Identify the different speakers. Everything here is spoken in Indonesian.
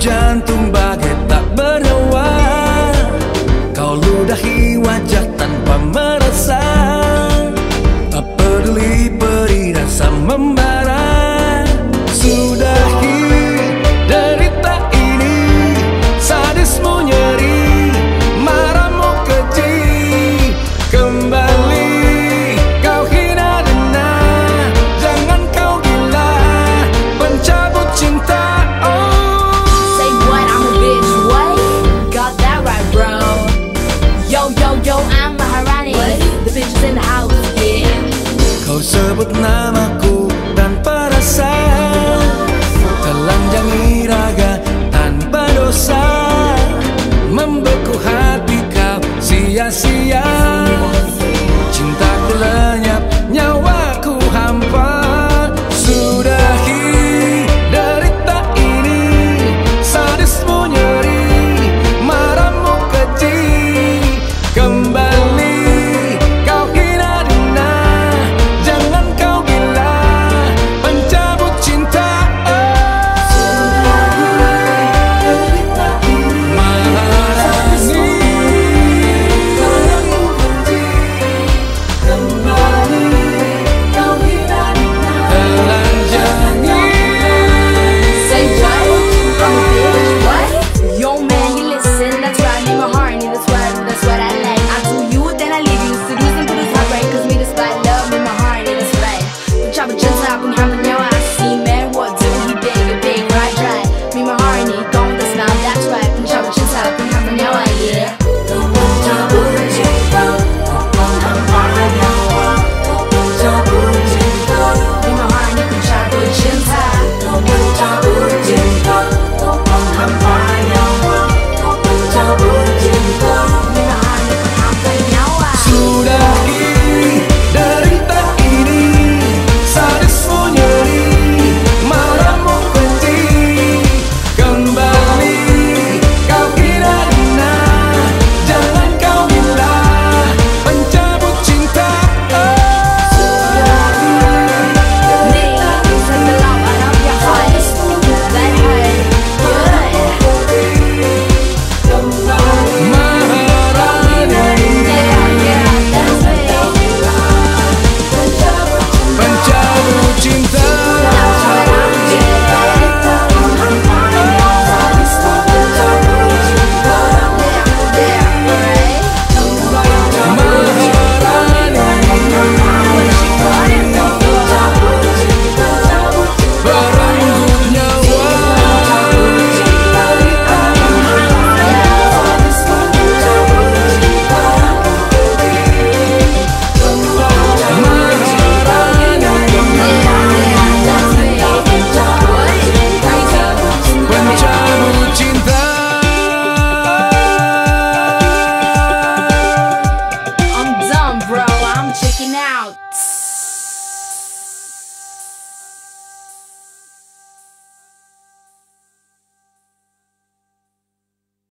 Speaker 1: jantung bagai tak bernyawa Kau ludahi wajah Kau sebut namaku